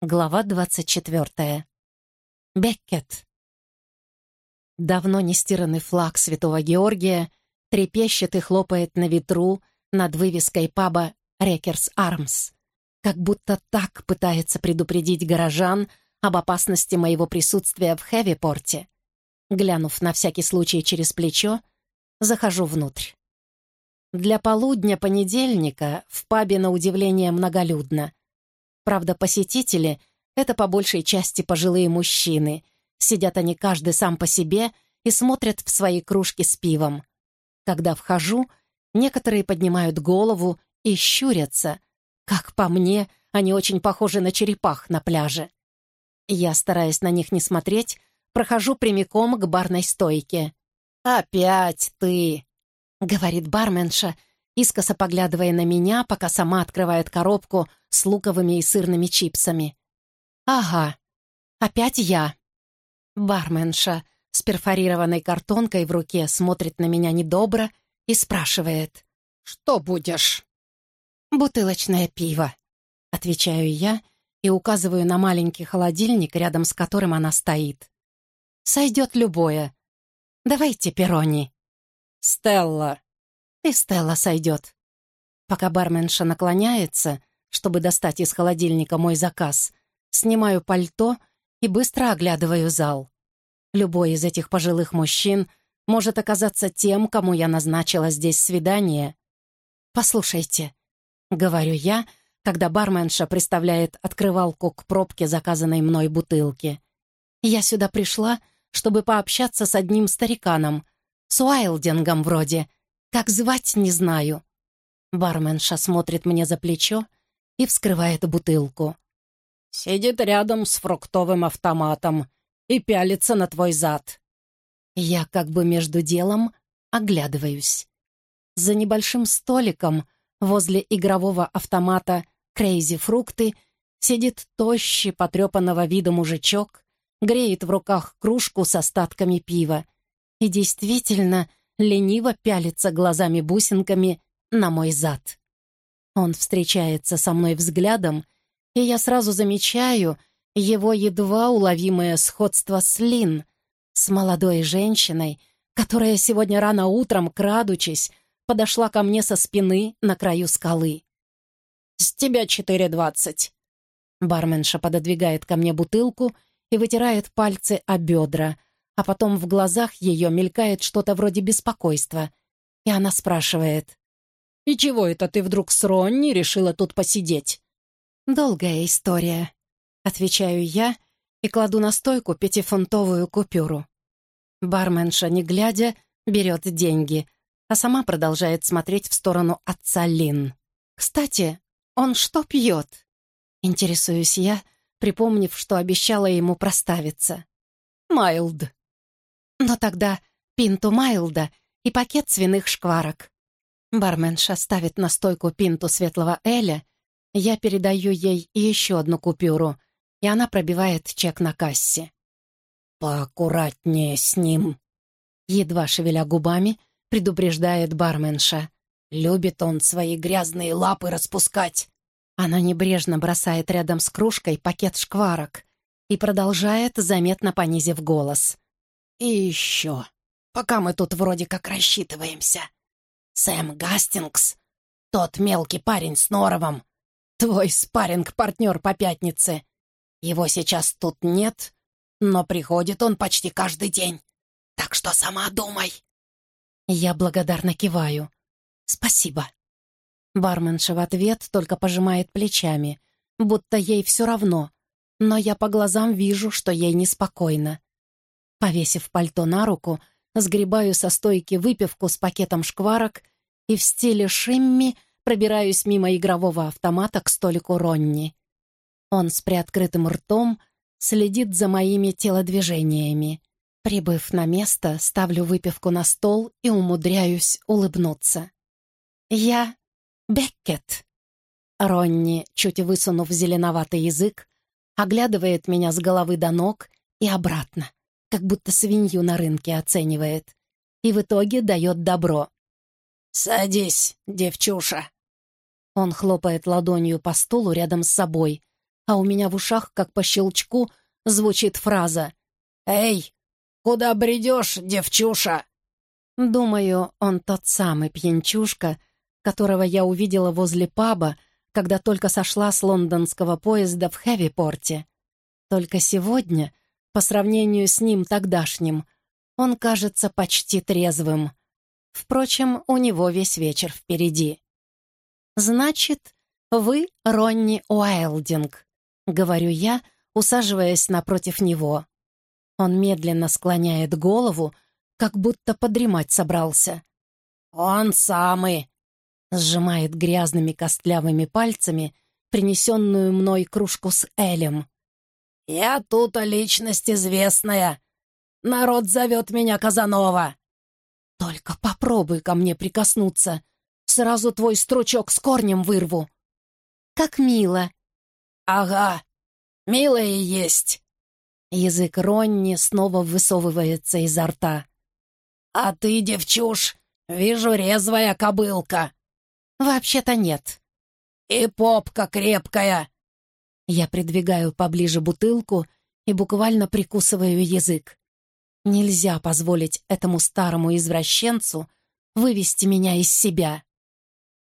Глава двадцать четвертая. Беккет. Давно нестиранный флаг Святого Георгия трепещет и хлопает на ветру над вывеской паба «Рекерс Армс», как будто так пытается предупредить горожан об опасности моего присутствия в Хэвипорте. Глянув на всякий случай через плечо, захожу внутрь. Для полудня понедельника в пабе на удивление многолюдно — Правда, посетители — это по большей части пожилые мужчины. Сидят они каждый сам по себе и смотрят в свои кружки с пивом. Когда вхожу, некоторые поднимают голову и щурятся. Как по мне, они очень похожи на черепах на пляже. Я, стараясь на них не смотреть, прохожу прямиком к барной стойке. «Опять ты!» — говорит барменша — искоса поглядывая на меня, пока сама открывает коробку с луковыми и сырными чипсами. «Ага, опять я». Барменша с перфорированной картонкой в руке смотрит на меня недобро и спрашивает. «Что будешь?» «Бутылочное пиво», — отвечаю я и указываю на маленький холодильник, рядом с которым она стоит. «Сойдет любое. Давайте перони». «Стелла», и Стелла сойдет. Пока барменша наклоняется, чтобы достать из холодильника мой заказ, снимаю пальто и быстро оглядываю зал. Любой из этих пожилых мужчин может оказаться тем, кому я назначила здесь свидание. «Послушайте», — говорю я, когда барменша приставляет открывалку к пробке заказанной мной бутылки. «Я сюда пришла, чтобы пообщаться с одним стариканом, с Уайлдингом вроде, как звать, не знаю. Барменша смотрит мне за плечо и вскрывает бутылку. Сидит рядом с фруктовым автоматом и пялится на твой зад. Я как бы между делом оглядываюсь. За небольшим столиком возле игрового автомата «Крейзи Фрукты» сидит тощий, потрепанного вида мужичок, греет в руках кружку с остатками пива и действительно лениво пялится глазами-бусинками на мой зад. Он встречается со мной взглядом, и я сразу замечаю его едва уловимое сходство с Лин, с молодой женщиной, которая сегодня рано утром, крадучись, подошла ко мне со спины на краю скалы. «С тебя четыре двадцать». Барменша пододвигает ко мне бутылку и вытирает пальцы о бедра, а потом в глазах ее мелькает что-то вроде беспокойства, и она спрашивает. «И чего это ты вдруг с Ронни решила тут посидеть?» «Долгая история», — отвечаю я и кладу на стойку пятифунтовую купюру. Барменша, не глядя, берет деньги, а сама продолжает смотреть в сторону отца Лин. «Кстати, он что пьет?» Интересуюсь я, припомнив, что обещала ему проставиться. «Майлд», но тогда пинту Майлда и пакет свиных шкварок. Барменша ставит на стойку пинту светлого Эля, я передаю ей еще одну купюру, и она пробивает чек на кассе. «Поаккуратнее с ним», — едва шевеля губами, предупреждает барменша. «Любит он свои грязные лапы распускать». Она небрежно бросает рядом с кружкой пакет шкварок и продолжает, заметно понизив голос. И еще, пока мы тут вроде как рассчитываемся. Сэм Гастингс, тот мелкий парень с норовом, твой спарринг-партнер по пятнице. Его сейчас тут нет, но приходит он почти каждый день. Так что сама думай. Я благодарно киваю. Спасибо. Барменша в ответ только пожимает плечами, будто ей все равно, но я по глазам вижу, что ей неспокойно. Повесив пальто на руку, сгребаю со стойки выпивку с пакетом шкварок и в стиле шимми пробираюсь мимо игрового автомата к столику Ронни. Он с приоткрытым ртом следит за моими телодвижениями. Прибыв на место, ставлю выпивку на стол и умудряюсь улыбнуться. «Я Беккет». Ронни, чуть высунув зеленоватый язык, оглядывает меня с головы до ног и обратно как будто свинью на рынке оценивает. И в итоге дает добро. «Садись, девчуша!» Он хлопает ладонью по стулу рядом с собой, а у меня в ушах, как по щелчку, звучит фраза «Эй, куда бредешь, девчуша?» Думаю, он тот самый пьянчушка, которого я увидела возле паба, когда только сошла с лондонского поезда в Хэвипорте. Только сегодня, по сравнению с ним тогдашним, он кажется почти трезвым. Впрочем, у него весь вечер впереди. «Значит, вы Ронни Уайлдинг», — говорю я, усаживаясь напротив него. Он медленно склоняет голову, как будто подремать собрался. «Он самый!» — сжимает грязными костлявыми пальцами принесенную мной кружку с Элем. «Я тут личность известная. Народ зовет меня Казанова». «Только попробуй ко мне прикоснуться. Сразу твой стручок с корнем вырву». «Как мило». «Ага, милое есть». Язык Ронни снова высовывается изо рта. «А ты, девчуш, вижу резвая кобылка». «Вообще-то нет». «И попка крепкая». Я придвигаю поближе бутылку и буквально прикусываю язык. Нельзя позволить этому старому извращенцу вывести меня из себя.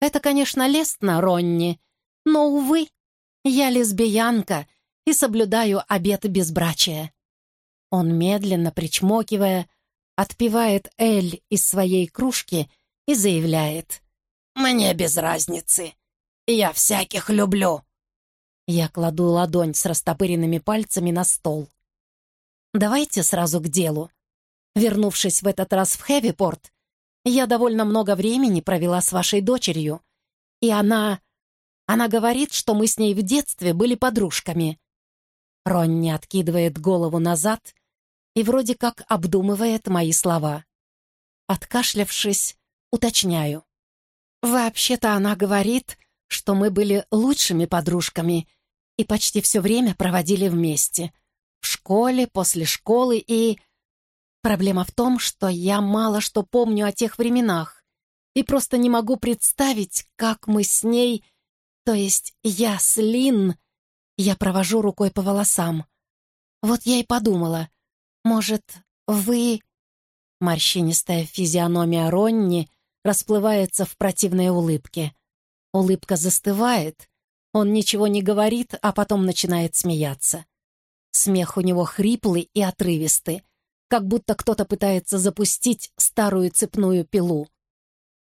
Это, конечно, лестно, Ронни, но, увы, я лесбиянка и соблюдаю обет безбрачия. Он, медленно причмокивая, отпивает Эль из своей кружки и заявляет. «Мне без разницы. Я всяких люблю». Я кладу ладонь с растопыренными пальцами на стол. «Давайте сразу к делу. Вернувшись в этот раз в Хэвипорт, я довольно много времени провела с вашей дочерью, и она... Она говорит, что мы с ней в детстве были подружками». Ронни откидывает голову назад и вроде как обдумывает мои слова. Откашлявшись, уточняю. «Вообще-то она говорит, что мы были лучшими подружками и почти все время проводили вместе. В школе, после школы и... Проблема в том, что я мало что помню о тех временах и просто не могу представить, как мы с ней, то есть я с Лин, я провожу рукой по волосам. Вот я и подумала, «Может, вы...» Морщинистая физиономия Ронни расплывается в противной улыбке. Улыбка застывает, он ничего не говорит, а потом начинает смеяться. Смех у него хриплый и отрывистый, как будто кто-то пытается запустить старую цепную пилу.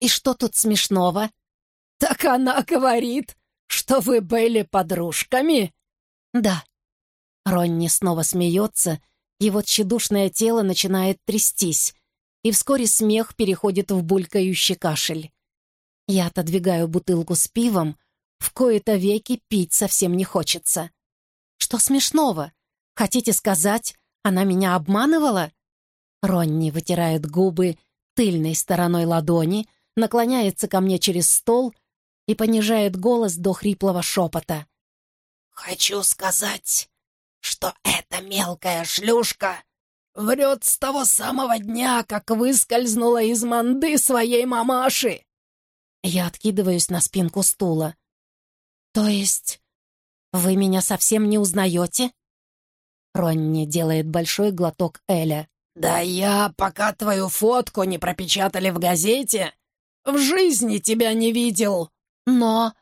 «И что тут смешного?» «Так она говорит, что вы были подружками?» «Да». Ронни снова смеется его тщедушное тело начинает трястись, и вскоре смех переходит в булькающий кашель. Я отодвигаю бутылку с пивом, в кои-то веки пить совсем не хочется. Что смешного? Хотите сказать, она меня обманывала? Ронни вытирает губы тыльной стороной ладони, наклоняется ко мне через стол и понижает голос до хриплого шепота. «Хочу сказать, что эта мелкая шлюшка врет с того самого дня, как выскользнула из манды своей мамаши. Я откидываюсь на спинку стула. То есть вы меня совсем не узнаете? Ронни делает большой глоток Эля. «Да я, пока твою фотку не пропечатали в газете, в жизни тебя не видел!» «Но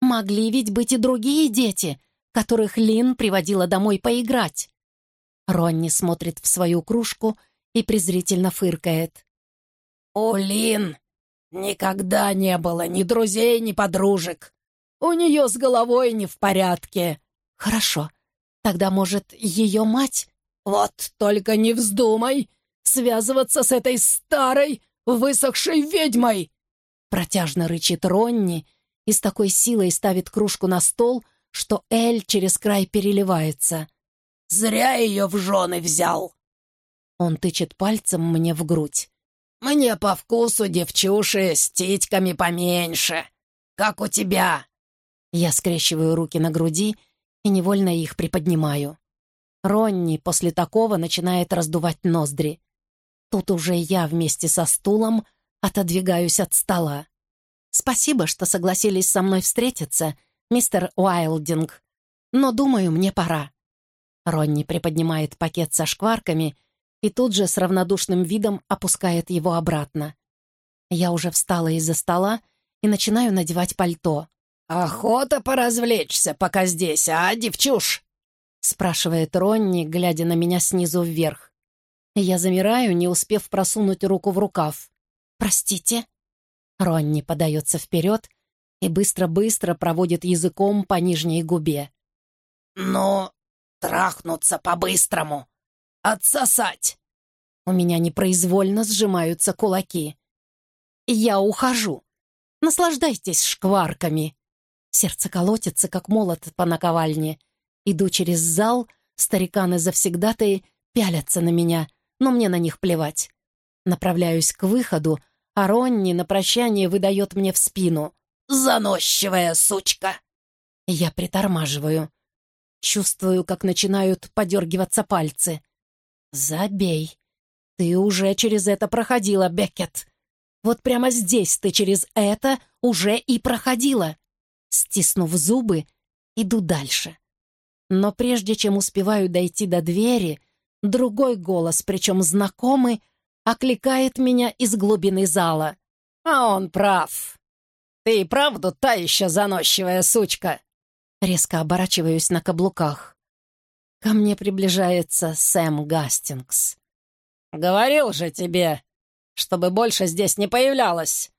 могли ведь быть и другие дети, которых Лин приводила домой поиграть. Ронни смотрит в свою кружку и презрительно фыркает. «У Лин никогда не было ни друзей, ни подружек. У нее с головой не в порядке». «Хорошо. Тогда, может, ее мать?» «Вот только не вздумай связываться с этой старой, высохшей ведьмой!» Протяжно рычит Ронни и с такой силой ставит кружку на стол, что Эль через край переливается. «Зря ее в жены взял!» Он тычет пальцем мне в грудь. «Мне по вкусу девчуши с титьками поменьше, как у тебя!» Я скрещиваю руки на груди и невольно их приподнимаю. Ронни после такого начинает раздувать ноздри. Тут уже я вместе со стулом отодвигаюсь от стола. Спасибо, что согласились со мной встретиться мистер Уайлдинг. но, думаю, мне пора». Ронни приподнимает пакет со шкварками и тут же с равнодушным видом опускает его обратно. Я уже встала из-за стола и начинаю надевать пальто. «Охота поразвлечься, пока здесь, а, девчуш?» спрашивает Ронни, глядя на меня снизу вверх. Я замираю, не успев просунуть руку в рукав. «Простите?» Ронни подается вперед и быстро-быстро проводит языком по нижней губе. «Ну, трахнуться по-быстрому. Отсосать!» У меня непроизвольно сжимаются кулаки. «Я ухожу. Наслаждайтесь шкварками!» Сердце колотится, как молот по наковальне. Иду через зал, стариканы завсегдатые пялятся на меня, но мне на них плевать. Направляюсь к выходу, а Ронни на прощание выдает мне в спину. «Заносчивая сучка!» Я притормаживаю. Чувствую, как начинают подергиваться пальцы. «Забей. Ты уже через это проходила, Беккет. Вот прямо здесь ты через это уже и проходила». Стиснув зубы, иду дальше. Но прежде чем успеваю дойти до двери, другой голос, причем знакомый, окликает меня из глубины зала. «А он прав. Ты и правду та еще заносчивая сучка!» Резко оборачиваюсь на каблуках. Ко мне приближается Сэм Гастингс. «Говорил же тебе, чтобы больше здесь не появлялась.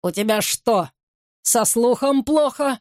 У тебя что, со слухом плохо?»